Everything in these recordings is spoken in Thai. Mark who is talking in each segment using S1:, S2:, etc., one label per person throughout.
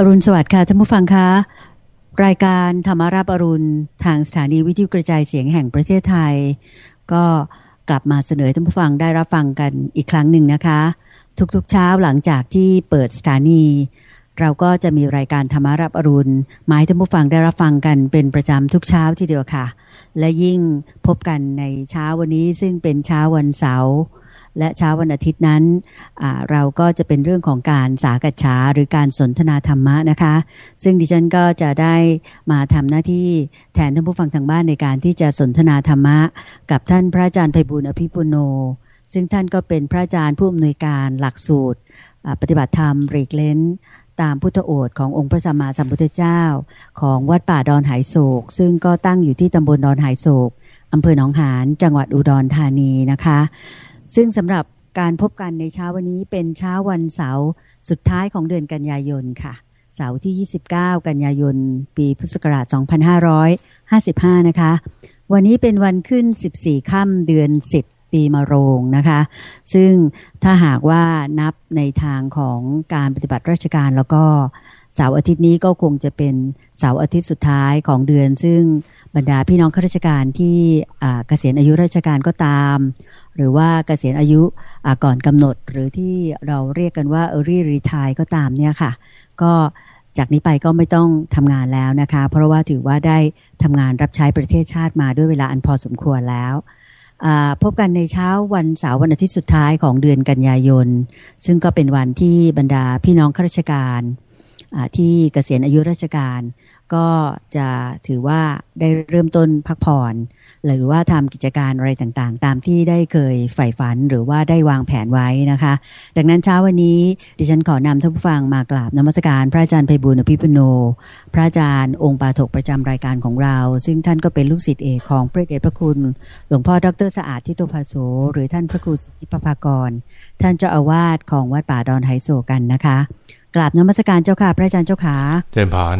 S1: อรุณสวัสดิ์ค่ะท่านผู้ฟังคะ รายการธรรมาราบอรุณ ทางสถานีวิทยุกระจายเสียงแห่งประเทศไทย ก็กลับมาเสนอท่านผู้ฟังได้รับฟังกันอีกครั้งหนึ่งนะคะ ทุกๆเช้าหลังจากที่เปิดสถานี เราก็จะมีรายการธรรมารับอรุณมาให้ท่านผู้ฟังได้รับฟังกันเป็นประจำทุกเช้าทีเดียวค่ะ และยิ่งพบกันในเช้าวันนี้ซึ่งเป็นเช้าวันเสาร์ และเช้าวันอาทิตย์นั้น เราก็จะเป็นเรื่องของการสากัะฉาหรือการสนทนาธรรมะนะคะ ซึ่งดิฉันก็จะได้มาทำหน้าที่แทนท่านผู้ฟังทางบ้านในการที่จะสนทนาธรรมะ กับท่านพระอาจารย์ไพบุญอภิปุโน ซึ่งท่านก็เป็นพระอาจารย์ผู้อำนวยการหลักสูตร ปฏิบัติธรรมรีกเลนตามพุทธโอษขององค์พระสัมมาสัมพุทธเจ้า ของวัดป่าดอนหายโศก ซึ่งก็ตั้งอยู่ที่ตำบลดอนหายโศกอำเภอหนองหานจังหวัดอุดรธานีนะคะ ซึ่งสำหรับการพบกันในเช้าวันนี้เป็นเช้าวันเสาร์สุดท้ายของเดือนกันยายนค่ะ เสาร์ที่ 29 กันยายน ปีพุทธศักราช 2555 นะคะ วันนี้เป็นวันขึ้น 14 ค่ำเดือน 10 ปีมะโรงนะคะ ซึ่งถ้าหากว่านับในทางของการปฏิบัติราชการแล้วก็ เสาร์อาทิตย์นี้ก็คงจะเป็นเสาร์อาทิตย์สุดท้ายของเดือน ซึ่งบรรดาพี่น้องข้าราชการที่เกษียณอายุราชการก็ตาม หรือว่าเกษียณอายุก่อนกำหนดหรือที่เราเรียกกันว่า early retire ก็ตามเนี่ยค่ะ ก็จากนี้ไปก็ไม่ต้องทำงานแล้วนะคะ เพราะว่าถือว่าได้ทำงานรับใช้ประเทศชาติมาด้วยเวลาอันพอสมควรแล้วพบกันในเช้าวันเสาร์วันอาทิตย์สุดท้ายของเดือนกันยายน ซึ่งก็เป็นวันที่บรรดาพี่น้องข้าราชการ ที่เกษียณอายุราชการ ก็จะถือว่าได้เริ่มต้นพักผ่อน หรือว่าทำกิจการอะไรต่างๆ ตามที่ได้เคยใฝ่ฝันหรือว่าได้วางแผนไว้นะคะ ดังนั้นเช้าวันนี้ดิฉันขอนำท่านผู้ฟังมากราบนมัสการ พระอาจารย์ไพบุญอภิปุโน พระอาจารย์องค์ปาถกประจำรายการของเรา ซึ่งท่านก็เป็นลูกศิษย์เอกของพระเดชพระคุณ หลวงพ่อดรสะอาดทิโตภาโสหรือท่านพระครูสิทธิปภากร ท่านเจ้าอาวาสของวัดป่าดอนไฮโซกันนะคะ กราบนมัสการเจ้าค่ะ พระอาจารย์เจ้าขา
S2: เจริญพร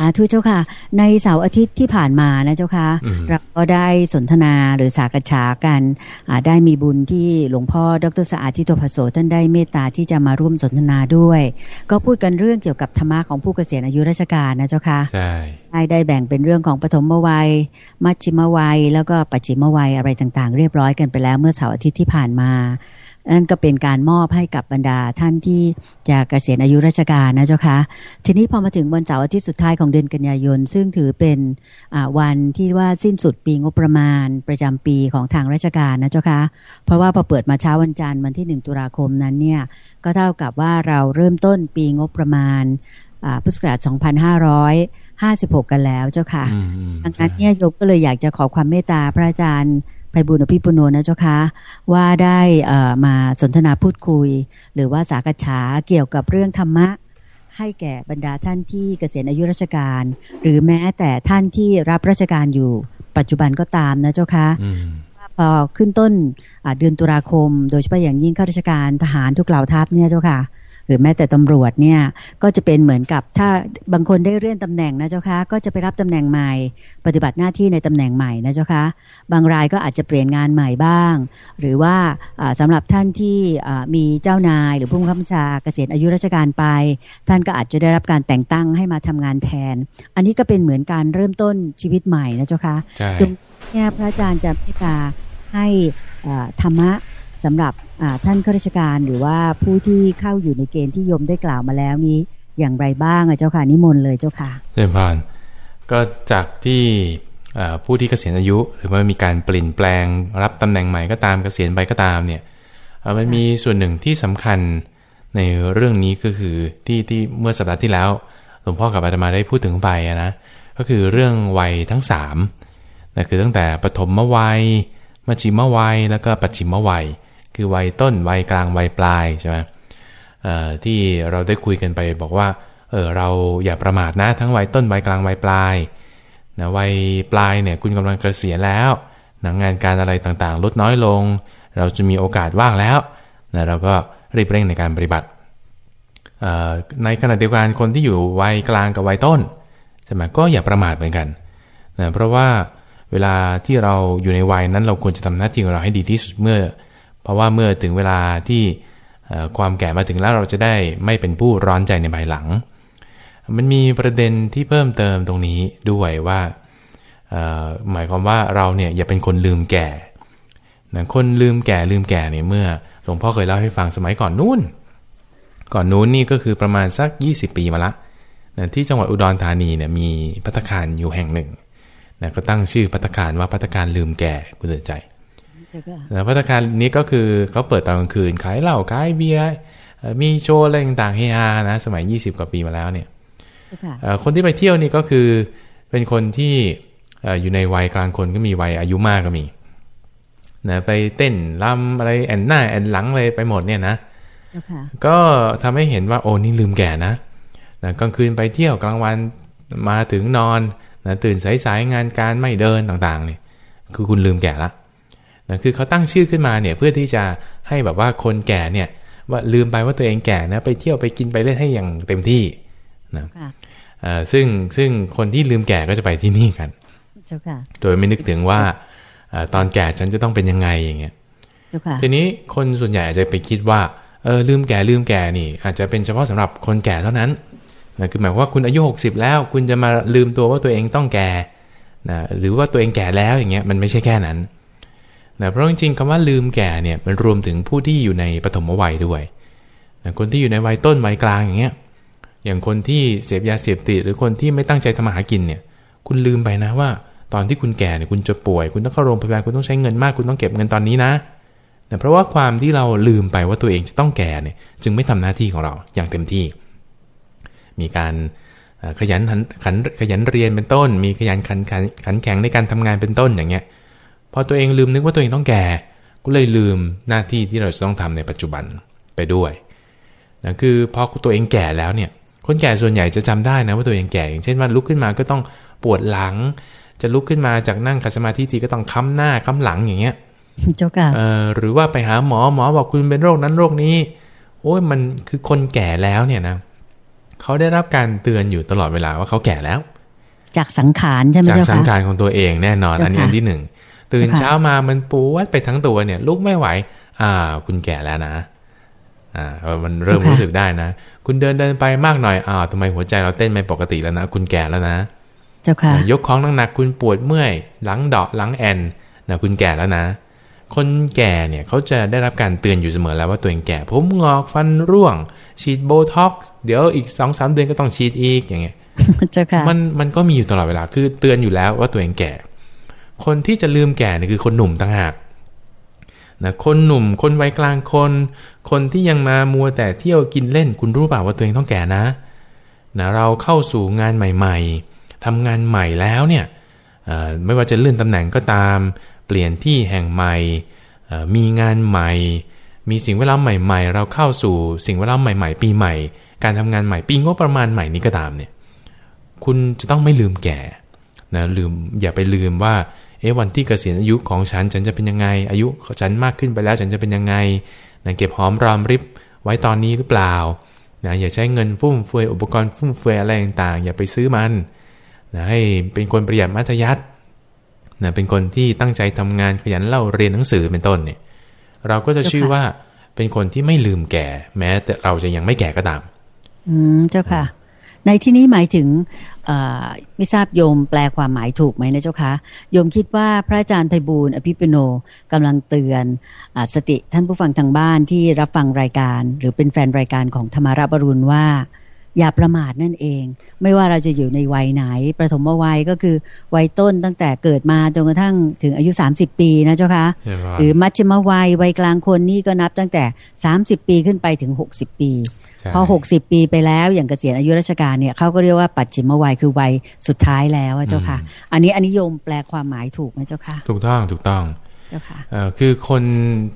S1: อาทุเจ้าค่ะ ในเสาร์อาทิตย์ที่ผ่านมานะเจ้าค่ะเราก็ได้สนทนาหรือสากฉากันได้มีบุญที่หลวงพ่อดรสะอาดทิโตภโสท่านได้เมตตาที่จะมาร่วมสนทนาด้วย ก็พูดกันเรื่องเกี่ยวกับธรรมะของผู้เกษียณอายุราชการนะเจ้าค่ะใช่ได้แบ่งเป็นเรื่องของปฐมวัย มัชชิมวัย แล้วก็ปัจฉิมวัยอะไรต่างๆ เรียบร้อยกันไปแล้วเมื่อเสาร์อาทิตย์ที่ผ่านมานั่นก็เป็นการมอบให้กับบรรดาท่านที่จะเกษียณอายุราชการนะเจ้าคะทีนี้พอมาถึงวันเสาร์อาทิตย์สุดท้ายของเดือนกันยายน ซึ่งถือเป็นวันที่ว่าสิ้นสุดปีงบประมาณประจำปีของทางราชการนะเจ้าคะเพราะว่าพอเปิดมาเช้าวันจันทร์วันที่หนึ่งตุลาคมนั้นเนี่ยก็เท่ากับว่าเราเริ่มต้นปีงบประมาณพุทธศักราช2556 กันแล้วเจ้าค่ะดังนั้นเนี่ยโยมก็เลยอยากจะขอความเมตตาพระอาจารย์ ไพบุญอภิปุโนนะเจ้าคะว่าได้มาสนทนาพูดคุย หรือว่าสากฉาเกี่ยวกับเรื่องธรรมะ ให้แก่บรรดาท่านที่เกษียณอายุราชการ หรือแม้แต่ท่านที่รับราชการอยู่ปัจจุบันก็ตามนะเจ้าคะพอขึ้นต้นเดือนตุลาคม โดยเฉพาะอย่างยิ่งข้าราชการทหารทุกเหล่าทัพเนี่ยเจ้าค่ะ รือแม้แต่ตำรวจเนี่ยก็จะเป็นเหมือนกับถ้าบางคนได้เลื่อนตำแหน่งนะเจ้าคะก็จะไปรับตำแหน่งใหม่ ปฏิบัติหน้าที่ในตำแหน่งใหม่นะเจ้าคะบางรายก็อาจจะเปลี่ยนงานใหม่บ้าง หรือว่าสำหรับท่านที่มีเจ้านาย หรือผู้บังคับบัญชาเกษียณอายุราชการไป ท่านก็อาจจะได้รับการแต่งตั้งให้มาทำงานแทน อันนี้ก็เป็นเหมือนการเริ่มต้นชีวิตใหม่นะเจ้าคะ
S2: จง
S1: เนี่ยพระอาจารย์จะพิจารให้ธรรมะ สำหรับท่านข้าราชการหรือว่าผู้ที่เข้าอยู่ในเกณฑ์ที่ยมได้กล่าวมาแล้วนี้อย่างไรบ้างอะเจ้าค่ะนิมนต์เลยเจ้าค่ะ
S2: เจ้าพานก็จากที่ผู้ที่เกษียณอายุ หรือว่ามีการเปลี่ยนแปลงรับตำแหน่งใหม่ก็ตามเกษียณไปก็ตามเนี่ยมันมีส่วนหนึ่งที่สำคัญในเรื่องนี้ก็คือที่ที่เมื่อสัปดาห์ที่แล้วหลวงพ่อกับอาตมาได้พูดถึงไปนะก็คือเรื่องวัยทั้งสามนะคือตั้งแต่ปฐมวัยมัชชิมวัยแล้วก็ปัจฉิมวัย คือวัยต้นวัยกลางวัยปลายใช่ไหมที่เราได้คุยกันไปบอกว่าเออเราอย่าประมาทนะทั้งวัยต้นวัยกลางวัยปลายนะวัยปลายเนี่ยคุณกำลังเกษียณแล้วหนังงานการอะไรต่างๆ ลดน้อยลง เราจะมีโอกาสว่างแล้วนะเราก็รีบเร่งในการปฏิบัติในขณะเดียวกันคนที่อยู่วัยกลางกับวัยต้นใช่ไหมก็อย่าประมาทเหมือนกันนะเพราะว่าเวลาที่เราอยู่ในวัยนั้นเราควรจะทำหน้าที่ของเราให้ดีที่สุดเมื่อ เพราะว่าเมื่อถึงเวลาที่ความแก่มาถึงแล้วเราจะได้ไม่เป็นผู้ร้อนใจในภายหลัง มันมีประเด็นที่เพิ่มเติมตรงนี้ด้วยว่าหมายความว่าเราเนี่ยอย่าเป็นคนลืมแก่นะคนลืมแก่ลืมแก่เนี่ยเมื่อหลวงพ่อเคยเล่าให้ฟังสมัยก่อนนู้นก่อนนู้นนี่ก็คือประมาณสัก 20 ปีมาละนะที่จังหวัดอุดรธานีเนี่ยมีพัตคารอยู่แห่งหนึ่งนะก็ตั้งชื่อพัตคารว่าพัตคารลืมแก่กุเดินใจ นะพัตคารนี้ก็คือเขาเปิดตอนกลางคืนขายเหล้าขายเบียร์มีโชว์อะไรต่างๆเฮฮานะ สมัย 20 กว่าปีมาแล้วเนี่ยคนที่ไปเที่ยวนี่ก็คือเป็นคนที่อยู่ในวัยกลางคนก็มีวัยอายุมากก็มีนะไปเต้นลำอะไรแอนหน้าแอนหลังอะไรไปหมดเนี่ยนะก็ทำให้เห็นว่าโอ้นี่ลืมแก่นะนะกลางคืนไปเที่ยวกลางวันมาถึงนอนนะตื่นสายๆงานการไม่เดินต่างๆเนี่ยคือคุณลืมแก่ละ นะคือเขาตั้งชื่อขึ้นมาเนี่ยเพื่อที่จะให้แบบว่าคนแก่เนี่ยว่าลืมไปว่าตัวเองแก่นะไปเที่ยวไปกินไปเล่นให้อย่างเต็มที่นะซึ่งซึ่งคนที่ลืมแก่ก็จะไปที่นี่กัน โดยไม่นึกถึงว่าตอนแก่ฉันจะต้องเป็นยังไงอย่างเงี้ยทีนี้คนส่วนใหญ่อาจจะไปคิดว่าเออลืมแก่ลืมแก่นี่ อาจจะเป็นเฉพาะสำหรับคนแก่เท่านั้นนะคือหมายว่าคุณอายุ 60 แล้ว คุณจะมาลืมตัวว่าตัวเองต้องแก่นะหรือว่าตัวเองแก่แล้วอย่างเงี้ยมันไม่ใช่แค่นั้น นะเพราะจริงๆคำว่าลืมแก่เนี่ยมันรวมถึงผู้ที่อยู่ในปฐมวัยด้วยนะคนที่อยู่ในวัยต้นวัยกลางอย่างเงี้ยอย่างคนที่เสพยาเสพติดหรือคนที่ไม่ตั้งใจทำมาหากินเนี่ย คุณลืมไปนะว่า ตอนที่คุณแก่เนี่ยคุณจะป่วย คุณต้องเข้าโรงพยาบาลคุณต้องใช้เงินมากคุณต้องเก็บเงินตอนนี้นะแต่เพราะว่าความที่เราลืมไปว่าตัวเองจะต้องแก่เนี่ย จึงไม่ทำหน้าที่ของเราอย่างเต็มที่ มีการขยันขันขยันเรียนเป็นต้น มีขยันขันขันขันแข็งในการทำงานเป็นต้นอย่างเงี้ย พอตัวเองลืมนึกว่าตัวเองต้องแก่ ก็เลยลืมหน้าที่ที่เราจะต้องทำในปัจจุบันไปด้วยนะคือพอตัวเองแก่แล้วเนี่ย คนแก่ส่วนใหญ่จะจำได้นะว่าตัวเองแก่ อย่างเช่นว่าลุกขึ้นมาก็ต้องปวดหลัง จะลุกขึ้นมาจากนั่งขัดสมาธิทีก็ต้องค้ำหน้าค้ำหลังอย่างเงี้ย
S1: เจ้าค่ะ
S2: เออหรือว่าไปหาหมอหมอบอกคุณเป็นโรคนั้นโรคนี้ โอ้ยมันคือคนแก่แล้วเนี่ยนะเขาได้รับการเตือนอยู่ตลอดเวลาว่าเขาแก่แล้ว
S1: จากสังขารใช่ไหม
S2: เจ้าค่ะจากสังขารของตัวเองแน่นอน อันนี้อันที่หนึ่ง ตื่นเช้ามามันปวดไปทั้งตัวเนี่ยลุกไม่ไหว อ่า คุณแก่แล้วนะ อ่า มันเริ่มรู้สึกได้นะ คุณเดินเดินไปมากหน่อยอ้าวทำไมหัวใจเราเต้นไม่ปกติแล้วนะ คุณแก่แล้วนะ
S1: เจ้าค่ะ
S2: ยกของหนักๆคุณปวดเมื่อย หลังเดาะหลังแอนนะคุณแก่แล้วนะ คนแก่เนี่ยเขาจะได้รับการเตือนอยู่เสมอแล้วว่าตัวเองแก่ ผมงอกฟันร่วง ฉีดโบท็อกซ์เดี๋ยวอีกสองสามเดือนก็ต้องฉีดอีกอย่างเงี้ย
S1: เจ้าค่ะ
S2: มันมันก็มีอยู่ตลอดเวลา คือเตือนอยู่แล้วว่าตัวเองแก่ คนที่จะลืมแก่เนี่ยคือคนหนุ่มต่างหากนะคนหนุ่มคนวัยกลางคน คนที่ยังมามัวแต่เที่ยวกินเล่นคุณรู้เปล่าว่าตัวเองต้องแก่นะนะ เราเข้าสู่งานใหม่ๆทำงานใหม่แล้วเนี่ยไม่ว่าจะเลื่อนตำแหน่งก็ตาม เปลี่ยนที่แห่งใหม่มีงานใหม่ มีสิ่งแวดล้อมใหม่ ๆ เราเข้าสู่สิ่งแวดล้อมใหม่ ๆ ปีใหม่ การทำงานใหม่ปีงบประมาณใหม่นี้ก็ตามเนี่ยคุณจะต้องไม่ลืมแก่นะลืมอย่าไปลืมว่า เอ๊ะวันที่เกษียณอายุของฉันฉันจะเป็นยังไง อายุฉันมากขึ้นไปแล้วฉันจะเป็นยังไงนะเก็บหอมรอมริบไว้ตอนนี้หรือเปล่านะอย่าใช้เงินฟุ่มเฟือยอุปกรณ์ฟุ่มเฟือยอะไรต่างๆ อย่าไปซื้อมันนะให้เป็นคนประหยัดมัธยัตินะเป็นคนที่ตั้งใจทำงานขยันเล่าเรียนหนังสือเป็นต้นเนี่ย เราก็จะชื่อว่าเป็นคนที่ไม่ลืมแก่ แม้แต่เราจะยังไม่แก่ก็ตาม
S1: อืมเจ้าค่ะ ในที่นี้หมายถึง ไม่ทราบโยมแปลความหมายถูกไหมนะเจ้าคะโยมคิดว่าพระอาจารย์ไพบูลอภิปุโนกำลังเตือนอสติท่านผู้ฟังทางบ้านที่รับฟังรายการ หรือเป็นแฟนรายการของธรรมาราบรุณว่า อย่าประมาทนั่นเอง ไม่ว่าเราจะอยู่ในวัยไหน ประถมวัยก็คือวัยต้นตั้งแต่เกิดมาจนกระทั่งถึงอายุ 30 ปีนะเจ้าคะหรือมัชฌิมวัยวัยกลางคนนี่ก็นับตั้งแต่ 30 ปีขึ้นไปถึง 60 ปี พอ60ปีไปแล้วอย่างเกษียณอายุราชการเนี่ยเขาก็เรียกว่าปัจฉิมวัยคือวัยสุดท้ายแล้วเจ้าค่ะ อันนี้อันนิยมแปลความหมายถูกไหมเจ้าค่ะ
S2: ถูกต้องถูกต้อง
S1: เจ้าค่ะ
S2: คือคน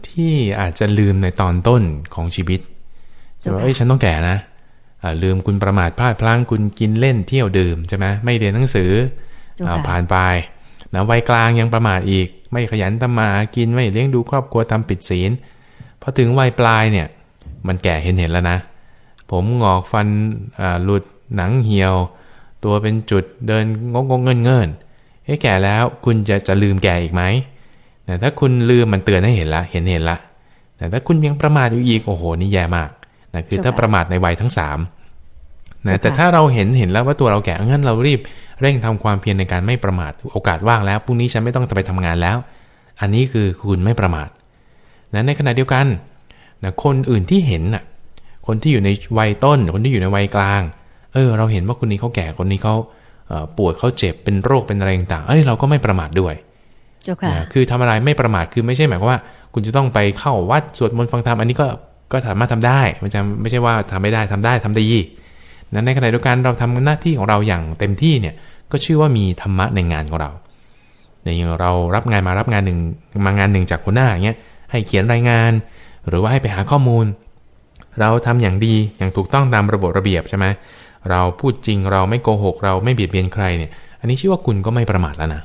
S2: ที่อาจจะลืมในตอนต้นของชีวิตจะว่าเอ้ยฉันต้องแก่นะลืมคุณประมาทพลาดพลั้งคุณกินเล่นเที่ยวดื่มใช่ไหมไม่เรียนหนังสือผ่านไปนะวัยกลางยังประมาทอีก ไม่ขยันทำมากินไม่เลี้ยงดูครอบครัวทำปิดศีลพอถึงวัยปลายเนี่ย มันแก่เห็นเห็นแล้วนะ ผมงอกฟันหลุดหนังเหี่ยว ตัวเป็นจุดเดินงงงเงินเงินเฮ้แก่แล้วคุณจะจะลืมแก่อีกไหมแต่ถ้าคุณลืมมันเตือนให้เห็นละ เห็นเห็นละแต่ถ้าคุณยังประมาทอยู่อีกโอ้โหนี่แย่มากนะคือถ้าประมาทในวัยทั้งสามนะแต่ถ้าเราเห็นเห็นแล้วว่าตัวเราแก่งั้นเรารีบเร่งทำความเพียรในการไม่ประมาทโอกาสว่างแล้วพรุ่งนี้ฉันไม่ต้องไปทำงานแล้ว อันนี้คือคุณไม่ประมาทนะในขณะเดียวกันนะคนอื่นที่เห็นน่ะ คนที่อยู่ในวัยต้น คนที่อยู่ในวัยกลาง เออ เราเห็นว่าคนนี้เขาแก่คนนี้เขาปวดเขาเจ็บเป็นโรคเป็นอะไรต่างเอ้ยเราก็ไม่ประมาทด้วย
S1: เจ้าค่ะ
S2: คือทำอะไรไม่ประมาทคือไม่ใช่หมายความว่า คุณจะต้องไปเข้าวัดสวดมนต์ฟังธรรมอันนี้ก็ก็สามารถทำได้มันจะไม่ใช่ว่าทำไม่ได้ทำได้ทำได้ยี่นั้นในขณะเดียวกันเราทำหน้าที่ของเราอย่างเต็มที่เนี่ยก็ชื่อว่ามีธรรมะในงานของเราอย่างเรารับงานมารับงานหนึ่งมางานหนึ่งจากหัวหน้าอย่างเงี้ยให้เขียนรายงาน หรือว่าให้ไปหาข้อมูล เราทำอย่างดีอย่างถูกต้องตามระบบระเบียบใช่ไหมเราพูดจริงเราไม่โกหก เราไม่เบียดเบียนใครเนี่ย อันนี้ชื่อว่าคุณก็ไม่ประมาทแล้วนะ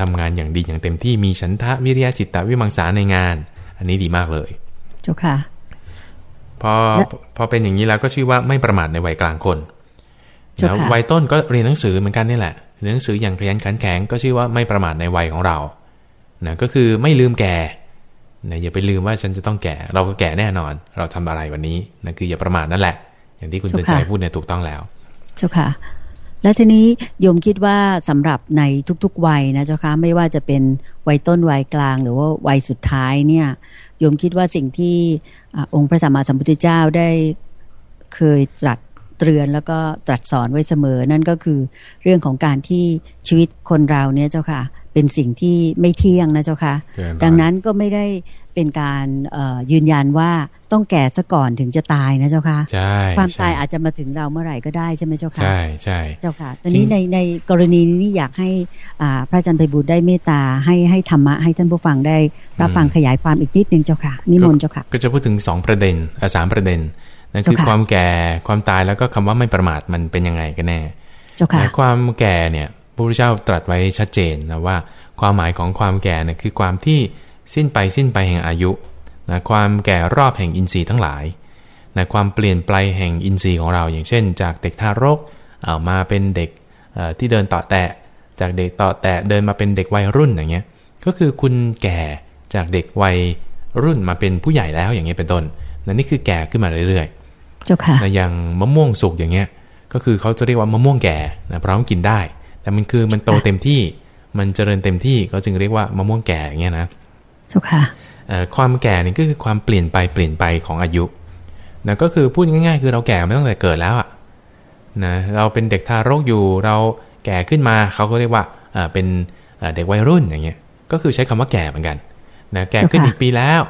S2: ทำงานอย่างดีอย่างเต็มที่มีฉันทะวิริยะจิตตวิมังสาในงาน อันนี้ดีมากเลย
S1: เจ้าค่ะ
S2: พอพอเป็นอย่างนี้แล้วก็ชื่อว่าไม่ประมาทในวัยกลางคนแล้ววัยต้นก็เรียนหนังสือเหมือนกันนี่แหละเรียนหนังสืออย่างขยันขันแข็งก็ชื่อว่าไม่ประมาทในวัยของเรานะก็คือไม่ลืมแก่ นะอย่าไปลืมว่าฉันจะต้องแก่ เราก็แก่แน่นอน เราทำอะไรวันนี้นะคืออย่าประมาทนั่นแหละ อย่างที่คุณเตือนใจพูดเนี่ยถูกต้องแล้ว
S1: เจ้าค่ะ และทีนี้โยมคิดว่าสำหรับในทุกๆวัยนะเจ้าค่ะไม่ว่าจะเป็นวัยต้นวัยกลาง หรือว่าวัยสุดท้ายเนี่ยโยมคิดว่าสิ่งที่องค์พระสัมมาสัมพุทธเจ้าได้เคยตรัสเตือนแล้วก็ตรัสสอนไว้เสมอนั่นก็คือเรื่องของการที่ชีวิตคนเราเนี่ยเจ้าค่ะ เป็นสิ่งที่ไม่เที่ยงนะเจ้าค่ะดังนั้นก็ไม่ได้เป็นการยืนยันว่าต้องแก่ซะก่อนถึงจะตายนะเจ้าค่ะ
S2: ใช่
S1: ความตายอาจจะมาถึงเราเมื่อไหร่ก็ได้ใช่ไหมเจ้าค่ะใช่
S2: ใช่
S1: เจ้าค่ะตอนนี้ในในกรณีนี้อยากให้พระอาจารย์ไพบุตรได้เมตตาให้ให้ธรรมะให้ท่านผู้ฟังได้รับฟังขยายความอีกนิดนึงเจ้าค่ะนิมนต์เจ้าค่ะ
S2: ก็จะพูดถึงสองประเด็นสามประเด็นนั่นคือความแก่ความตายแล้วก็คำว่าไม่ประมาทมันเป็นยังไงกันแน่
S1: เจ้าค่ะ
S2: ความแก่เนี่ยพ ระพุทธเจ้าตรัสไว้ชัดเจนนะว่า ความหมายของความแก่เนี่ยคือความที่สิ้นไปสิ้นไปแห่งอายุนะความแก่รอบแห่งอินทรีย์ทั้งหลายนะความเปลี่ยนไปแห่งอินทรีย์ของเรา อย่างเช่น จากเด็กทารกเอามาเป็นเด็กที่เดินต่อแตะ จากเด็กต่อแตะเดินมาเป็นเด็กวัยรุ่นอย่างเงี้ยก็คือคุณแก่จากเด็กวัยรุ่นมาเป็นผู้ใหญ่แล้วอย่างเงี้ยเป็นต้นนั่นนี่คือแก่ขึ้นมาเรื่อย
S1: ๆเจ้าค่ะ
S2: อย่างมะม่วงสุกอย่างเงี้ยก็คือเขาจะเรียกว่ามะม่วงแก่นะพร้อมกินได้ แต่มันคือมันโตเต็มที่มันเจริญเต็มที่ก็จึงเรียกว่ามะม่วงแก่อย่างเงี้ยนะ
S1: เจ้าค่ะ
S2: ความแก่นี่ก็คือความเปลี่ยนไปเปลี่ยนไปของอายุนะก็คือพูดง่ายๆ คือเราแก่มาตั้งแต่เกิดแล้วอะนะเราเป็นเด็กทารกอยู่เราแก่ขึ้นมาเขาก็เรียกว่าเป็นเด็กวัยรุ่นอย่างเงี้ยก็คือใช้คำว่าแก่เหมือนกันนะแก่ขึ้นอีกปีแล้ว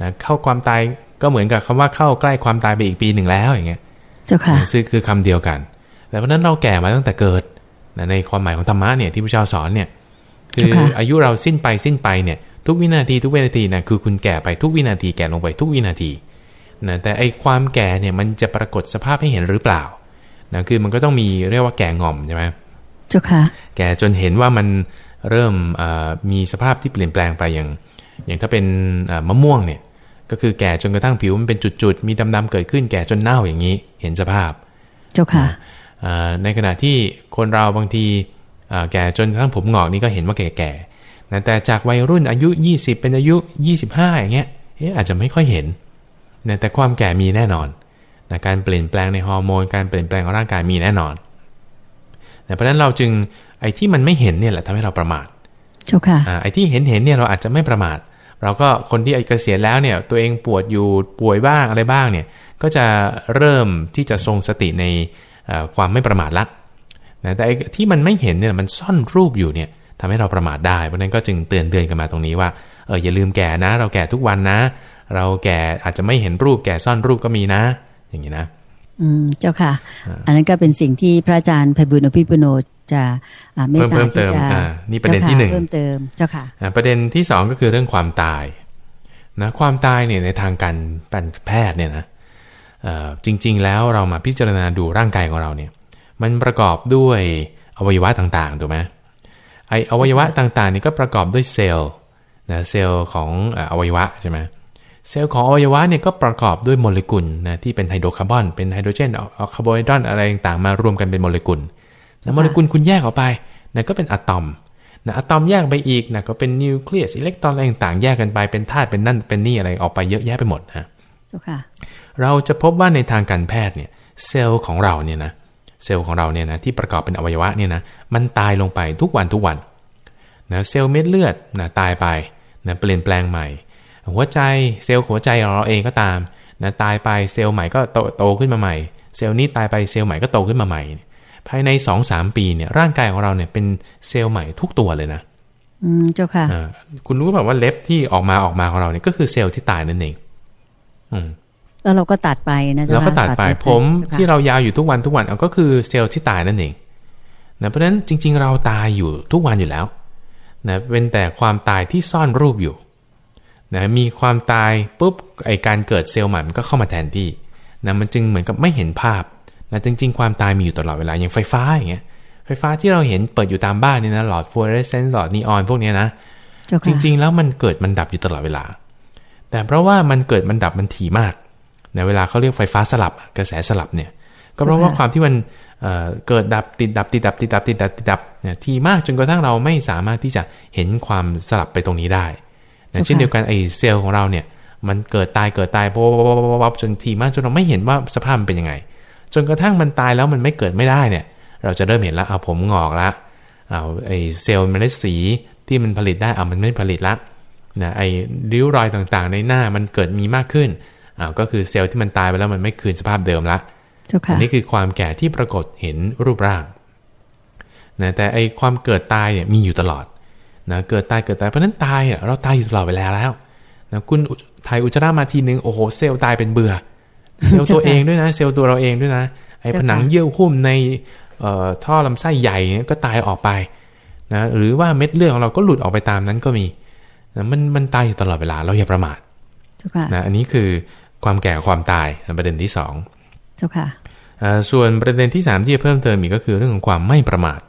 S2: นะเข้าความตายก็เหมือนกับคำว่าเข้าใกล้ความตายไปอีกปีหนึ่งแล้วอย่างเงี้ย
S1: เจ้าค่ะ
S2: ซึ่งคือคำเดียวกันแต่เพราะนั้นเราแก่มาตั้งแต่เกิดนะ ในความหมายของธรรมะเนี่ยที่พระเจ้าสอนเนี่ยคืออายุเราสิ้นไปสิ้นไปเนี่ยทุกวินาทีทุกวินาทีนะคือคุณแก่ไปทุกวินาทีแก่ลงไปทุกวินาทีนะแต่ไอความแก่เนี่ยมันจะปรากฏสภาพให้เห็นหรือเปล่านะคือมันก็ต้องมีเรียกว่าแก่ง่อมใช่ไหม
S1: เจ้าค่ะ
S2: แก่จนเห็นว่ามันเริ่มมีสภาพที่เปลี่ยนแปลงไปอย่าง อย่างถ้าเป็นมะม่วงเนี่ยก็คือแก่จนกระทั่งผิวมันเป็นจุดๆ มีดำๆเกิดขึ้นแก่จนเน่าอย่างนี้ เห็นสภาพ
S1: เจ้าค่ะ
S2: ในขณะที่คนเราบางทีแก่จนกระทั่งผมหงอกนี่ก็เห็นว่าแก่ๆแต่จากวัยรุ่นอายุ 20 เป็นอายุ 25 อย่างเงี้ยอาจจะไม่ค่อยเห็นนะแต่ความแก่มีแน่นอนนะการเปลี่ยนแปลงในฮอร์โมน การเปลี่ยนแปลงของร่างกายมีแน่นอนนะเพราะฉะนั้นเราจึงไอ้ที่มันไม่เห็นเนี่ยแหละทำให้เราประมาท
S1: เจ้าค่ะ
S2: ไอ้ที่เห็นเห็นเนี่ยเราอาจจะไม่ประมาท เราก็คนที่ไอ้เกษียณแล้วเนี่ยตัวเองปวดอยู่ป่วยบ้างอะไรบ้างเนี่ยก็จะเริ่มที่จะทรงสติใน ความไม่ประมาทละนะแต่ที่มันไม่เห็นเนี่ยมันซ่อนรูปอยู่เนี่ยทำให้เราประมาทได้ เพราะนั้นก็จึงเตือนเตือนกันมาตรงนี้ว่าเอออย่าลืมแก่นะ เราแก่ทุกวันนะ เราแก่อาจจะไม่เห็นรูปแก่ซ่อนรูปก็มีนะ อย่างนี้นะ
S1: อืมเจ้าค่ะ อันนั้นก็เป็นสิ่งที่พระอาจารย์ไพบุญอภิปุโนจะเมตตาที่จะ
S2: นี่ประเด็นที่หนึ่ง
S1: เพิ่มเติมเจ้าค่ะ
S2: ประเด็นที่สองก็คือเรื่องความตายนะความตายเนี่ยในทางการแพทย์เนี่ยนะ จริงๆ แล้วเรามาพิจารณาดูร่างกายของเราเนี่ย มันประกอบด้วยอวัยวะต่างๆ ถูกไหมไออวัยวะต่างๆ นี่ก็ประกอบด้วยเซลล์นะเซลล์ของอวัยวะใช่ไหมเซลล์ของอวัยวะเนี่ยก็ประกอบด้วยโมเลกุลนะที่เป็นไฮโดรคาร์บอน เป็นไฮโดรเจนออกคาร์บอนไฮดรอะไรต่างๆ มารวมกันเป็นโมเลกุลแล้วโมเลกุลคุณแยกออกไปนะก็เป็นอะตอมนะอะตอมแยกไปอีกนะก็เป็นนิวเคลียสอิเล็กตรอนอะไรต่างๆ แยกกันไปเป็นธาตุเป็นนั่นเป็นนี่อะไรออกไปเยอะแยะไปหมดฮะ
S1: เจ้าค่ะ
S2: เราจะพบว่าในทางการแพทย์เนี่ยเซลล์ของเราเนี่ยนะเซลล์ของเราเนี่ยนะที่ประกอบเป็นอวัยวะเนี่ยนะมันตายลงไปทุกวันทุกวันนะเซลล์เม็ดเลือดนะตายไปนะเปลี่ยนแปลงใหม่ หัวใจเซลล์หัวใจของเราเองก็ตามนะตายไปเซลล์ใหม่ก็โตโตขึ้นมาใหม่ เซลล์นี้ตายไปเซลล์ใหม่ก็โตขึ้นมาใหม่ ภายใน2อสปีเนี่ยร่างกายของเราเนี่ยเป็นเซลล์ใหม่ทุกตัวเลยนะ
S1: อืมเจ้าค่ะ
S2: อ่าคุณรู้แบบว่าเล็บที่ออกมาออกมาของเราเนี่ยก็คือเซลล์ที่ตายนั่นเองอืม
S1: แล้วเราก็ตัดไปนะเจ้าค่ะ
S2: แล้วก็ตัดไป
S1: เล็บ
S2: ผม
S1: เจ้าค่ะ
S2: ที่เรายาวอยู่ทุกวันทุกวันเอาก็คือเซลล์ที่ตายนั่นเองนะเพราะฉะนั้นจริง ๆ เราตายอยู่ทุกวันอยู่แล้วนะเป็นแต่ความตายที่ซ่อนรูปอยู่นะมีความตายปุ๊บไอการเกิดเซลล์ใหม่มันก็เข้ามาแทนที่นะมันจึงเหมือนกับไม่เห็นภาพนะจริง ๆ ความตายมีอยู่ตลอดเวลาอย่างไฟฟ้าอย่างเงี้ยไฟฟ้าที่เราเห็นเปิดอยู่ตามบ้านเนี่ยนะหลอดฟลูออเรสเซนต์หลอดนีออนพวกเนี้ยนะ
S1: เจ้า
S2: จ
S1: ค่ะ
S2: ริง ๆ แล้วมันเกิดมันดับอยู่ตลอดเวลา แต่เพราะว่ามันเกิดมันดับมันถี่มากในเวลาเขาเรียกไฟฟ้าสลับอะกระแสสลับเนี่ยก็เพราะว่าความที่มันเอ่อเกิดดับติดดับติดดับติดดับติดดับติดดับเนี่ยถี่มากจนกระทั่งเราไม่สามารถที่จะเห็นความสลับไปตรงนี้ได้นะเช่นเดียวกันไอ้เซลล์ของเราเนี่ย มันเกิดตายเกิดตายป๊บจนถี่มากจนเราไม่เห็นว่าสภาพมันเป็นยังไง จนกระทั่งมันตายแล้วมันไม่เกิดไม่ได้เนี่ย เราจะเริ่มเห็นแล้วเอาผมงอกละเอาไอ้เซลล์เมล็ดสีที่มันผลิตได้เอามันไม่ผลิตละ นะไอ้ริ้วรอยต่างๆ ในหน้ามันเกิดมีมากขึ้นอ้าวก็คือเซลล์ที่มันตายไปแล้วมันไม่คืนสภาพเดิมละ
S1: เจ้า
S2: อั
S1: ค่ะ
S2: นนี้คือความแก่ที่ปรากฏเห็นรูปร่างนะแต่ไอความเกิดตายเนี่ยมีอยู่ตลอดนะเกิดตายเกิดตายเพราะฉะนั้นตายอะเราตายอยู่ตลอดเวลาแล้วนะคุณถ่ายอุจจาระมาทีนึงโอ้โหเซลล์ตายเป็นเบื่อ เซลล์ตัวเองด้วยนะ เซลล์ตัวเราเองด้วยนะไอผนังเยื่อหุ้มในเอ่อท่อลำไส้ใหญ่เนี่ยก็ตายออกไปนะหรือว่าเม็ดเลือดของเราก็หลุดออกไปตามนั้นก็มีนะ มันมันตายอยู่ตลอดเวลาเราอย่าประมาท
S1: เจ้าค่ะ
S2: นะอันนี้คือความแก่ความตายนะประเด็นที่สอง
S1: เจ้าค่ะ
S2: เอ่อส่วนประเด็นที่3ที่จะเพิ่มเติมอีกก็คือเรื่องของความไม่ประมาท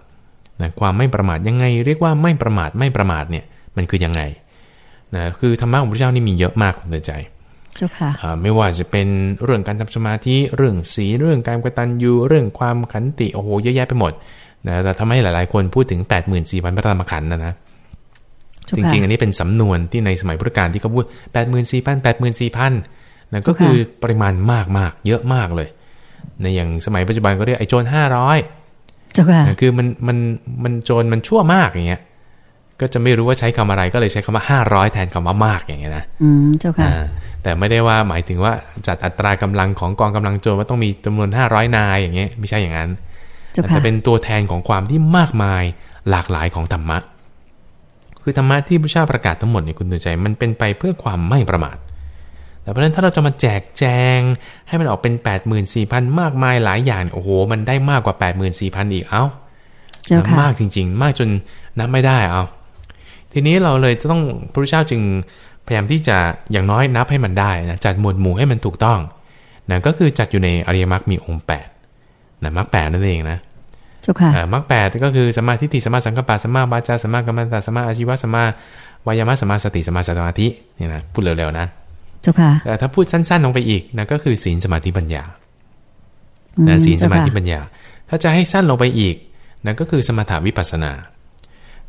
S2: นะความไม่ประมาทยังไง เรียกว่าไม่ประมาทไม่ประมาทเนี่ยมันคือยังไงนะคือธรรมะของพระเจ้านี่มีเยอะมากคุณเตือนใจ
S1: เจ้าค่ะ
S2: อ่าไม่ว่าจะเป็นเรื่องการทำสมาธิเรื่องสีเรื่องการกตัญญูเรื่องความขันติโอ้โหเยอะแยะไปหมดนะแต่ทำให้หลายๆ คนพูดถึง8 4 0 0 0พระธรรมขันธ์นะนะ
S1: เจ้า
S2: จ
S1: ค่ะ
S2: ริง ๆ อันนี้เป็นสำนวนที่ในสมัยพุทธกาลที่เขาพูด8 4 0 0 0 8 4 0 0 0นะก็คือปริมาณมากมากๆเยอะมากเลย ในอย่างสมัยปัจจุบันก็เรียกไอ้โจรห้าร้อย
S1: เจ้าค่ะ
S2: คือมันมันมันโจรมันชั่วมากอย่างเงี้ย ก็จะไม่รู้ว่าใช้คำอะไรก็เลยใช้คำว่าห้าร้อยแทนคำว่ามากอย่างเงี้ยนะ
S1: อืมเจ้าค่ะ
S2: อ่าแต่ไม่ได้ว่าหมายถึงว่าจัดอัตรากำลังของกองกำลังโจรว่าต้องมีจำนวนห้าร้อยนายอย่างเงี้ยไม่ใช่อย่างนั้น
S1: เจ้า
S2: แต่
S1: ค่ะ
S2: เป็นตัวแทนของความที่มากมายหลากหลายของธรรมะ คือธรรมะที่พระเจ้าประกาศทั้งหมดเนี่ยคุณเตือนใจ มันเป็นไปเพื่อความไม่ประมาทแต่เพราะฉะนั้นถ้าเราจะมาแจกแจง ให้มันออกเป็น 8 4 0 0 0 มากมายหลายอย่างโอ้โห มันได้มากกว่า 8 4 0 0 0 อีกเอ้า
S1: เจ้าค่ะ
S2: มากจริง ๆ มากจนนับไม่ได้เอา ทีนี้เราเลยจะต้องพระพุทธเจ้าจึงพยายามที่จะอย่างน้อยนับให้มันได้นะจัดหมวดหมู่ให้มันถูกต้องนะก็คือจัดอยู่ในอริยมรรคมีองค์8นะมรรคแปดนั่นเองนะ
S1: เจ้าค่ะ
S2: อ่ามรรคแปดก็คือสมมาทิฏฐิสมมาสังกัปปะสมมาวาจาสมมากรรมตะสมมาอาชีวะสมมาวายามะสมมาสติสมมาสมาธิเนี่ยนะพูดเร็วๆนะ
S1: เจ้าค่ะ
S2: แต่ถ้าพูดสั้นๆลงไปอีกนะก็คือศีลสมาธิปัญญา
S1: อืม
S2: นะศีลส
S1: เจ้
S2: มาธิ
S1: ค่ะ
S2: ปัญญา ถ้าจะให้สั้นลงไปอีกนะก็คือสมถาวิปัสสนา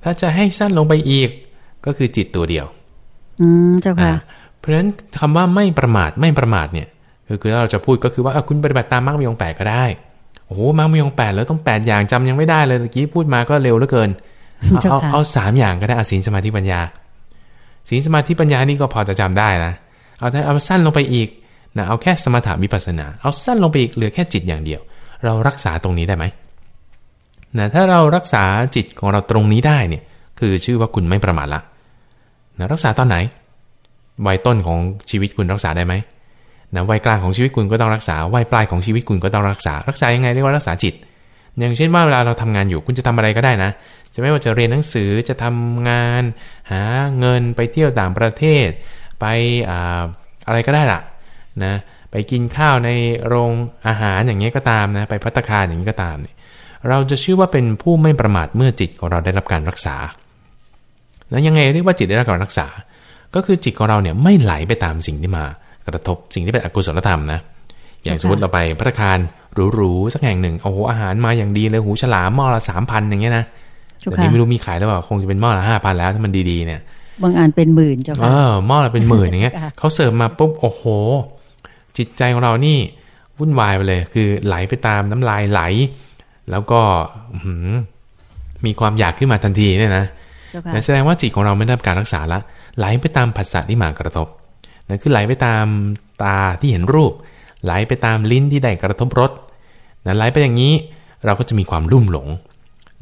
S2: ถ้าจะให้สั้นลงไปอีกก็คือจิตตัวเดียว
S1: อืมเจ้าค่ะ
S2: อ่าเพราะฉะนั้นคำว่าไม่ประมาทไม่ประมาทเนี่ย คือคือถ้าเราจะพูดก็คือว่าอะคุณปฏิบัติตามมรรคมีองค์แปดก็ได้ โอ้โหมรรคมีองค์แปดแล้วต้องแปดอย่างจำยังไม่ได้เลยตะกี้พูดมาก็เร็วเหลือเกิน เอา
S1: เจ้า
S2: เอา
S1: ค่ะ
S2: เอาสามอย่างก็ได้เอาศีลสมาธิปัญญาศีลสมาธิปัญญานี่ก็พอจะจำได้นะเอาถ้าเอาสั้นลงไปอีกนะเอาแค่สมถาวิปัสสนา เอาสั้นลงไปอีกเหลือแค่จิตอย่างเดียว เรารักษาตรงนี้ได้ไหมนะถ้าเรารักษาจิตของเราตรงนี้ได้เนี่ย คือชื่อว่าคุณไม่ประมาทละนะรักษาตอนไหนวัยต้นของชีวิตคุณรักษาได้ไหม นะวัยกลางของชีวิตคุณก็ต้องรักษาวัยปลายของชีวิตคุณก็ต้องรักษา รักษายังไงเรียกว่ารักษาจิต อย่างเช่นว่าเวลาเราทำงานอยู่คุณจะทำอะไรก็ได้นะ จะไม่ว่าจะเรียนหนังสือจะทำงาน หาเงินไปเที่ยวต่างประเทศ ไปอาอะไรก็ได้ล่ะนะไปกินข้าวในโรงอาหารอย่างเงี้ก็ตามนะไปพัตคารอย่างนี้ก็ตามเนี่ยเราจะชื่อว่าเป็นผู้ไม่ประมาทเมื่อจิตของเราได้รับการรักษา แล้วยังไงเรียกว่าจิตได้รับการรักษา ก็คือจิตของเราเนี่ยไม่ไหลไปตามสิ่งที่มา กระทบสิ่งที่เป็นอกุศลธรรมนะอย่างสมมติเราไปพัตตาคารหรูๆสักแห่งหนึ่งโอ้โหอาหารมาอย่างดีเลยหูฉลามหม้อละสามพันอย่างเงี้ยนะแต่นี้ไม่รู้มีขายหรือเปล่าคงจะเป็นหม้อละห้าพันแล้วถ้ามันดีๆเนี่ย
S1: บางอันเป็นหมื่นเจ้า
S2: เอ
S1: ค่ะ
S2: อหม้อละเป็นหมื่นอย่างเงี้ย
S1: ค่ะ
S2: เขาเสิร์ฟมาปุ๊บโอ้โห จิตใจของเรานี่วุ่นวายไปเลย คือไหลไปตามน้ำลายไหล แล้วก็อื้อหือมีความอยากขึ้นมาทันทีเนี่ยนะ
S1: เจ้าค่ะ
S2: นั่นแสดงว่าจิตของเราไม่ได้รับการรักษาละไหลไปตามผัสสะที่มากระทบ นั่นคือไหลไปตามตาที่เห็นรูป ไหลไปตามลิ้นที่ได้กระทบรสนะไหลไปอย่างนี้เราก็จะมีความลุ่มหลง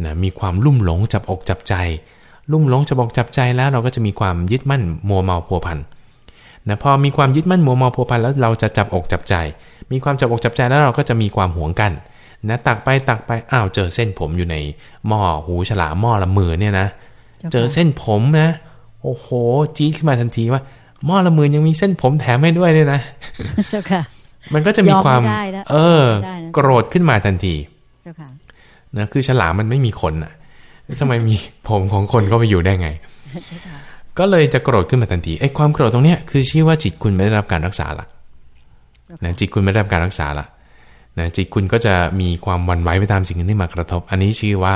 S2: นะมีความลุ่มหลงจับอกจับใจ ลุ่มหลงจับอกจับใจแล้วเราก็จะมีความยึดมั่นมัวเมาพัวพันนะพอมีความยึดมั่นมัวเมาพัวพันแล้วเราจะจับอกจับใจ มีความจับอกจับใจแล้วเราก็จะมีความหวงกันนะตักไปตักไปอ้าวเจอเส้นผมอยู่ในหม้อหูฉลามหม้อละมือเนี่ยนะ เจอเส้นผมนะ โอ้โห จี๊ดขึ้นมาทันทีว่า หม้อละหมืนยังมีเส้นผมแถมให้ด้วยเนี่ยนะ
S1: เจ้าค่ะ
S2: มันก็จะมีความ
S1: ยอมไม่ได้แล้ว
S2: เออ
S1: ยอมไม่ได้นะ
S2: โกรธขึ้นมาทันที
S1: เจ้าค่ะ
S2: นะคือฉลามมันไม่มีขนอะทำไมมีผมของคนก็ไปอยู่ได้ไง
S1: เจ้าค่ะ
S2: ก็เลยจะโกรธขึ้นมาทันทีไอ้ความโกรธตรงเนี้ยคือชื่อว่าจิตคุณไม่ได้รับการรักษาละนะจิตคุณไม่ได้รับการรักษาละนะจิตคุณก็จะมีความหวันไหวไปตามสิ่งที่มากระทบ อันนี้ชื่อว่า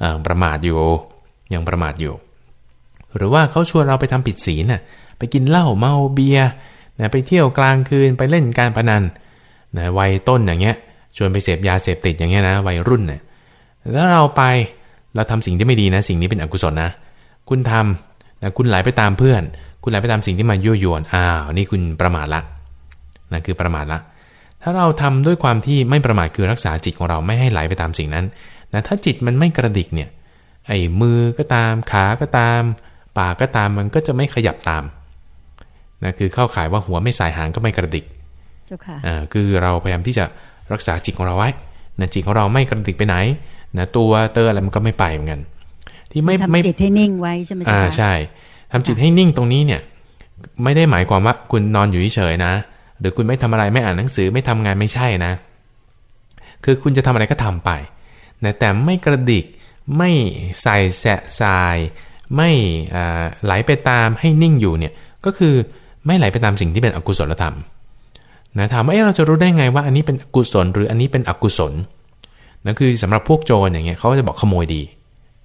S2: เอ่อประมาทอยู่ยังประมาทอยู่ หรือว่าเขาชวนเราไปทำผิดศีลน่ะไป กินเหล้าเมาเบียร์นะไปเที่ยวกลางคืนไปเล่นการพนันนะวัยต้นอย่างเงี้ยชวนไปเสพยาเสพติดอย่างเงี้ยนะวัยรุ่นเนี่ยแล้วเราไปเราทำสิ่งที่ไม่ดีนะ สิ่งนี้เป็นอกุศลนะ คุณทำนะคุณไหลไปตามเพื่อน คุณไหลไปตามสิ่งที่มายั่วยวนอ้าวนี่คุณประมาทละนะคือประมาทละ ถ้าเราทำด้วยความที่ไม่ประมาทคือรักษาจิตของเราไม่ให้ไหลไปตามสิ่งนั้นนะถ้าจิตมันไม่กระดิกเนี่ยไอ้มือก็ตามขาก็ตามปากก็ตามมันก็จะไม่ขยับตาม นะคือเข้าข่ายว่าหัวไม่สายหางก็ไม่กระดิก
S1: เจ้าค่ะ
S2: อ่าคือเราพยายามที่จะรักษาจิตของเราไว้นะจิตของเราไม่กระดิกไปไหนนะตัวเตออะไรมันก็ไม่ไปเหมือนกัน ที่ไม่ไม่
S1: ทำจิตให้นิ่งไว้ใช่ไหมเจ้า
S2: อ่า
S1: ค่ะ
S2: ใช่ทำจิตให้นิ่งตรงนี้เนี่ย ไม่ได้หมายความว่าคุณนอนอยู่เฉยๆนะหรือคุณไม่ทำอะไรไม่อ่านหนังสือไม่ทำงานไม่ใช่นะ คือคุณจะทำอะไรก็ทำไปนะแต่ไม่กระดิกไม่ใส่แสะสาย ไม่อ่าไหลไปตามให้นิ่งอยู่เนี่ยก็คือ ไม่ไหลไปตามสิ่งที่เป็นอกุศลธรรมนะถามว่าเอ๊ะเราจะรู้ได้ไงว่าอันนี้เป็นกุศลหรืออันนี้เป็นอกุศลนะคือสำหรับพวกโจรอย่างเงี้ยเขาก็จะบอกขโมยดี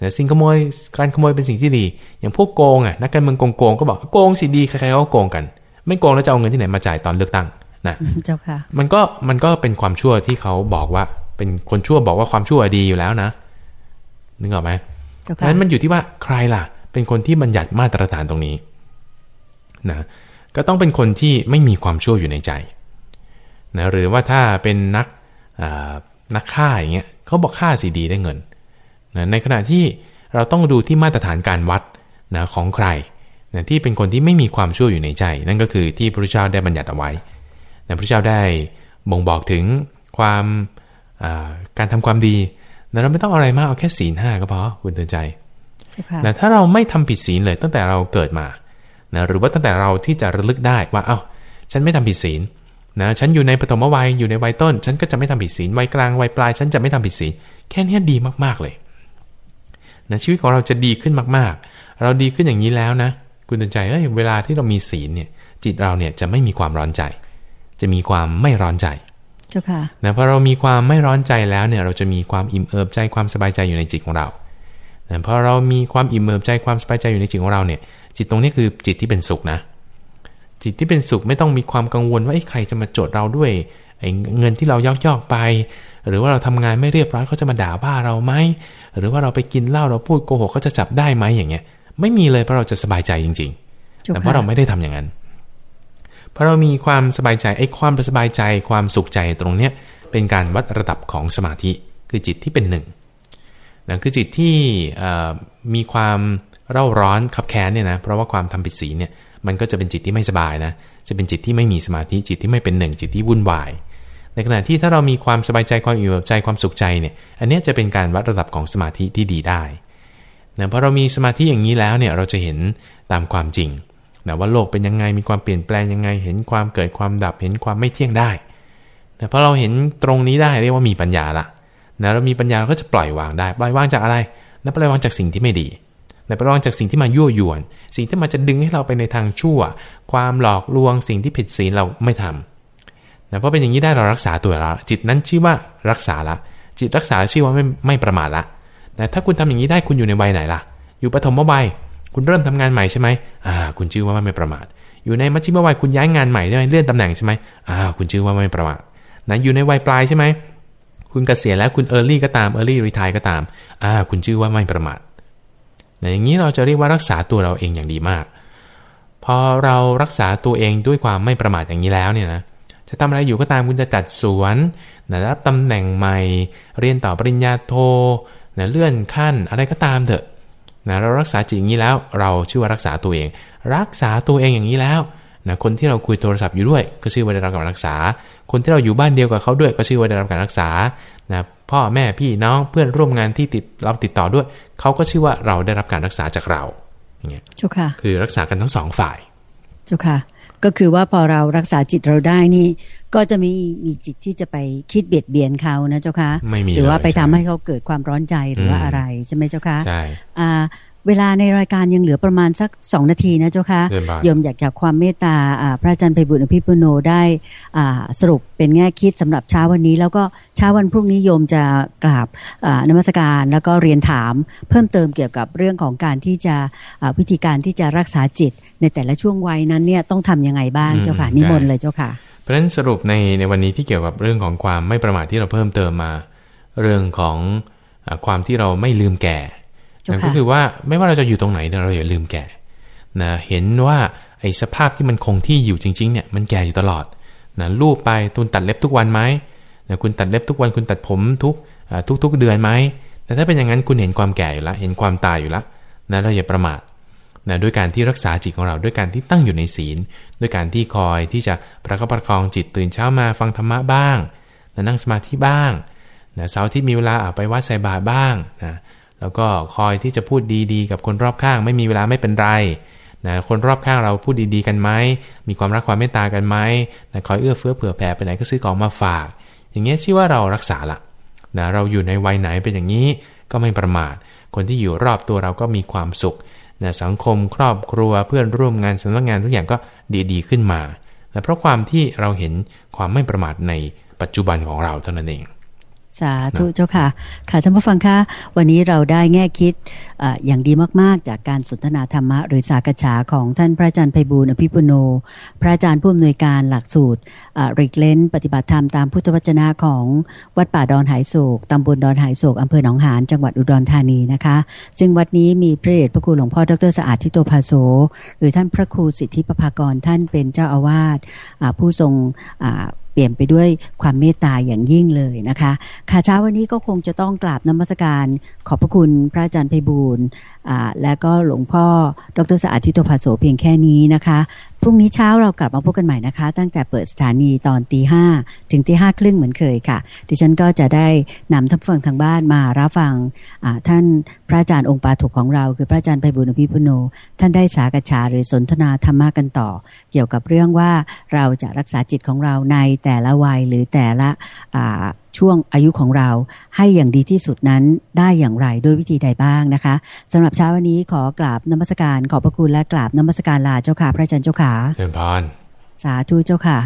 S2: นะสิ่งขโมยการขโมยเป็นสิ่งที่ดี อย่างพวกโกงอะนักการเมืองโกงโกงก็บอกโกงสิดีใครๆก็โกงกัน ไม่โกงแล้วจะเอาเงินที่ไหนมาจ่ายตอนเลือกตั้งนะ
S1: เจ้าค่ะ
S2: มันก็มันก็เป็นความชั่วที่เขาบอกว่า เป็นคนชั่วบอกว่าความชั่วดีอยู่แล้วนะนึกออกไหม
S1: เจ้า
S2: เพ
S1: ค่ะ
S2: ราะฉะนั้นมันอยู่ที่ว่าใครล่ะ เป็นคนที่บัญญัติมาตรฐานตรงนี้นะ ก็ต้องเป็นคนที่ไม่มีความชั่วอยู่ในใจนะหรือว่าถ้าเป็นนักอ่านักฆ่าอย่างเงี้ยเขาบอกฆ่าสีดีได้เงินนะในขณะที่เราต้องดูที่มาตรฐานการวัดนะของใครนะที่เป็นคนที่ไม่มีความชั่วอยู่ในใจ นั่นก็คือที่พระพุทธเจ้าได้บัญญัติเอาไว้นะพระพุทธเจ้าได้บ่งบอกถึงความอ่าการทำความดีนะเราไม่ต้องเอาอะไรมากเอาแค่ศีลห้าก็พอคุณเตือนใจ
S1: เจ้าค่ะ
S2: นะถ้าเราไม่ทำผิดศีลเลยตั้งแต่เราเกิดมา นะหรือว่าตั้งแต่เราที่จะระลึกได้ว่าเอา้าฉันไม่ทำผิดศีลนะฉันอยู่ในปฐมวัยอยู่ในวัยต้น ฉันก็จะไม่ทำผิดศีลวัยกลางวัยปลาย ฉันจะไม่ทำผิดศีลแค่เนี้ยดีมากๆเลยนะชีวิตของเราจะดีขึ้นมากๆ เราดีขึ้นอย่างนี้แล้วนะคุณเตือนใจเอ้ยเวลาที่เรามีศีลเนี่ยจิตเราเนี่ยจะไม่มีความร้อนใจ จะมีความไม่ร้อนใจ
S1: เจ้าค่ะ
S2: นะพอเรามีความไม่ร้อนใจแล้วเนี่ยเราจะมีความอิ่มเอิบใจความสบายใจอยู่ในจิตของเรา นะพอเรามีความอิ่มเอิบใจความสบายใจอยู่ในจิตของเราเนี่ย จิตตรงนี้คือจิตที่เป็นสุขนะ จิตที่เป็นสุขไม่ต้องมีความกังวลว่าไอ้ใครจะมาโจทย์เราด้วยไอ้เงินที่เรายอกยอกๆไป หรือว่าเราทำงานไม่เรียบร้อยเขาจะมาด่าว่าเราไหมหรือว่าเราไปกินเหล้าเราพูดโกหกเขาจะจับได้ไหมอย่างเงี้ย ไม่มีเลยเพราะเราจะสบายใจจริงๆ
S1: เจ้า
S2: แต่เพ
S1: ค่ะ
S2: ราะเราไม่ได้ทำอย่างนั้นเพราะเรามีความสบายใจไอ้ความสบายใจความสุขใจตรงเนี้ยเป็นการวัดระดับของสมาธิ คือจิตที่เป็นหนึ่ง นะคือจิตที่มีความเร่าร้อนขับแค้นเนี่ยนะเพราะว่าความทำผิดศีลเนี่ยมันก็จะเป็นจิตที่ไม่สบายนะจะเป็นจิตที่ไม่มีสมาธิจิตที่ไม่เป็นหนึ่งจิตที่วุ่นวาย ในขณะที่ถ้าเรามีความสบายใจความอิ่มใจความสุขใจเนี่ยอันเนี้ยจะเป็นการวัดระดับของสมาธิที่ดีได้นะพอเรามีสมาธิอย่างนี้แล้วเนี่ยเราจะเห็นตามความจริงนะว่าโลกเป็นยังไงมีความเปลี่ยนแปลงยังไง เห็นความเกิดความดับเห็นความไม่เที่ยงได้ แต่พอเราเห็นตรงนี้ได้เรียกว่ามีปัญญาละ นะเรามีปัญญาเราก็จะปล่อยวางได้ ปล่อยวางจากอะไรนะปล่อยวางจากสิ่งที่ไม่ดีนะปล่อยวางจากสิ่งที่มายั่วยวน สิ่งที่มันจะดึงให้เราไปในทางชั่ว ความหลอกลวงสิ่งที่ผิดศีลเราไม่ทำนะเพราะเป็นอย่างนี้ได้เรารักษาตัวเราจิตนั้นชื่อว่ารักษาละ จิตรักษาชื่อว่าไม่ไม่ประมาทละนะถ้าคุณทำอย่างนี้ได้คุณอยู่ในวัยไหนล่ะ อยู่ปฐมวัยคุณเริ่มทำงานใหม่ใช่ไหมอ่า คุณชื่อว่าไม่ประมาท อยู่ในมัชฌิมวัยคุณย้ายงานใหม่ใช่ไหมเลื่อนตำแหน่งใช่ไหมอ่า คุณชื่อว่าไม่ประมาทนะอยู่ในวัยปลายใช่ไหม คุณเกษียณแล้วคุณ early ก็ตาม early retire ก็ตามอ่าคุณชื่อว่าไม่ประมาทนะอย่างนี้เราจะเรียกว่ารักษาตัวเราเองอย่างดีมาก พอเรารักษาตัวเองด้วยความไม่ประมาทอย่างนี้แล้วเนี่ยนะจะทำอะไรอยู่ก็ตามคุณจะจัดสวนนะรับตำแหน่งใหม่ เรียนต่อปริญญาโทนะเลื่อนขั้นอะไรก็ตามเถอะนะเรารักษาจิตอย่างนี้แล้ว เราชื่อว่ารักษาตัวเอง รักษาตัวเองอย่างนี้แล้วนะคนที่เราคุยโทรศัพท์อยู่ด้วย ก็ชื่อว่าได้รับการรักษา คนที่เราอยู่บ้านเดียวกับเขาด้วยก็ชื่อว่าได้รับการรักษานะพ่อแม่พี่น้องเพื่อนร่วมงานที่ติดเราติดต่อด้วย เขาก็ชื่อว่าเราได้รับการรักษาจากเราอย่างเงี้ย
S1: เจ้าค่ะ
S2: คือรักษากันทั้งสองฝ่าย
S1: เจ้าค่ะ ก็คือว่าพอเรารักษาจิตเราได้นี่ก็จะมีมีจิตที่จะไปคิดเบียดเบียนเขานะเจ้าค่ะ
S2: ไม่มี
S1: หรือว่า
S2: เลย
S1: ไปทำ
S2: ใช่
S1: ให้เขาเกิดความร้อนใจหรือว่า
S2: อืม
S1: อะไรใช่ไหมเจ้าค่ะ
S2: ใช่
S1: อ่าเวลาในรายการยังเหลือประมาณสักสองนาทีนะเจ้าค่ะ
S2: เดินบาน
S1: โยมอยากจากความเมตตาอ่าพระอาจารย์ไพบุญอภิปุโนได้อ่าสรุปเป็นแง่คิดสำหรับเช้าวันนี้ แล้วก็เช้าวันพรุ่งนี้โยมจะกราบอ่านมัสการแล้วก็เรียนถามเพิ่มเติมเกี่ยวกับเรื่องของการที่จะอ่าวิธีการที่จะรักษาจิตในแต่ละช่วงวัยนั้นเนี่ยต้องทำยังไงบ้าง
S2: อืม
S1: เจ้าค่ะ
S2: ได้
S1: นิมนต์เลยเจ้าค่ะ
S2: เพ ราะฉะนั้นสรุปในในวันนี้ที่เกี่ยวกับเรื่องของความไม่ประมาทที่เราเพิ่มเติมมา เรื่องของอาความที่เราไม่ลืมแก่
S1: เจ้าค่ะ
S2: นั่นก็คือว่าไม่ว่าเราจะอยู่ตรงไหนเนี่ยเราอย่าลืมแก่นะเห็นว่าไอ้สภาพที่มันคงที่อยู่จริงๆเนี่ยมันแก่อยู่ตลอดนะรูปไปตุนตัดเล็บทุกวันไหมนะคุณตัดเล็บทุกวันคุณตัดผมทุกอ่าทุกๆเดือนไหมแต่ถ้าเป็นอย่างนั้นคุณเห็นความแก่อยู่แล้วเห็นความตายอยู่แล้วนะเราอย่าประมาท นะด้วยการที่รักษาจิตของเราด้วยการที่ตั้งอยู่ในศีล ด้วยการที่คอยที่จะประคับประคองจิตตื่นเช้ามาฟังธรรมะบ้างนะนั่งสมาธิบ้างนะเสาร์ที่มีเวลาอาไปวัดใส่บาตรบ้างนะแล้วก็คอยที่จะพูดดีๆ กับคนรอบข้าง ไม่มีเวลาไม่เป็นไรนะคนรอบข้างเราพูดดีๆกันไหมมีความรักความเมตตากันไหมนะคอยเอื้อเฟื้อเผื่อแผ่ไปไหนก็ซื้อของมาฝาก อย่างเงี้ยชื่อว่าเรารักษาละนะเราอยู่ในวัยไหนเป็นอย่างนี้ก็ไม่ประมาท คนที่อยู่รอบตัวเราก็มีความสุข นะสังคมครอบครัวเพื่อนร่วมงานสำนักงานทุกอย่างก็ดีๆขึ้นมานะเพราะความที่เราเห็นความไม่ประมาทในปัจจุบันของเราเท่านั้นเอง
S1: สาธุเจ้าค่ะ ค่ะท่านผู้ฟังคะวันนี้เราได้แง่คิดเอออย่างดีมาก ๆ จากการสนทนาธรรมะ หรือสากฉาของท่านพระอาจารย์ไพบูลย์อภิปุโน พระอาจารย์ผู้อำนวยการหลักสูตรริกเลนปฏิบัติธรรมตามพุทธวจนะของวัดป่าดอนหายโศกตำบลดอนหายโศกอำเภอหนองหานจังหวัดอุดรธานีนะคะ ซึ่งวัดนี้มีพระเดชพระคุณหลวงพ่อดรสะอาดทิโตภาโสหรือท่านพระครูสิทธิปภากรท่านเป็นเจ้าอาวาสอ่าผู้ทรงอ่าเป ลี่ยนไปด้วยความเมตตาอย่างยิ่งเลยนะคะค่ะเช้าวันนี้ก็คงจะต้องกราบนมัสการ ขอบพระคุณพระอาจารย์ไพบูลอ่าและก็หลวงพ่อ ดรสะอาดทิโตภาโสเพียงแค่นี้นะคะ พรุ่งนี้เช้าเรากลับมาพบกันใหม่นะคะ ตั้งแต่เปิดสถานีตอนตีห้าถึงตีห้าครึ่งเหมือนเคยค่ะ ดิฉันก็จะได้นำท่านฟังทางบ้านมารับฟังท่านพระอาจารย์องค์ปาถุกของเรา คือพระอาจารย์ไพบูลย์อภิปุโน ท่านได้สากฉาหรือสนทนาธรรมะกันต่อ เกี่ยวกับเรื่องว่าเราจะรักษาจิตของเราในแต่ละวัยหรือแต่ละช่วงอายุของเราให้อย่างดีที่สุดนั้นได้อย่างไรด้วยวิธีใดบ้างนะคะสำหรับเช้าวันนี้ขอกราบนมัสการ ขอบพระคุณและกราบนมัสการลาเจ้าค่ะ พระอาจารย์เจ้าค่ะ
S2: เชิญพาน
S1: สาธุเจ้าค่ะ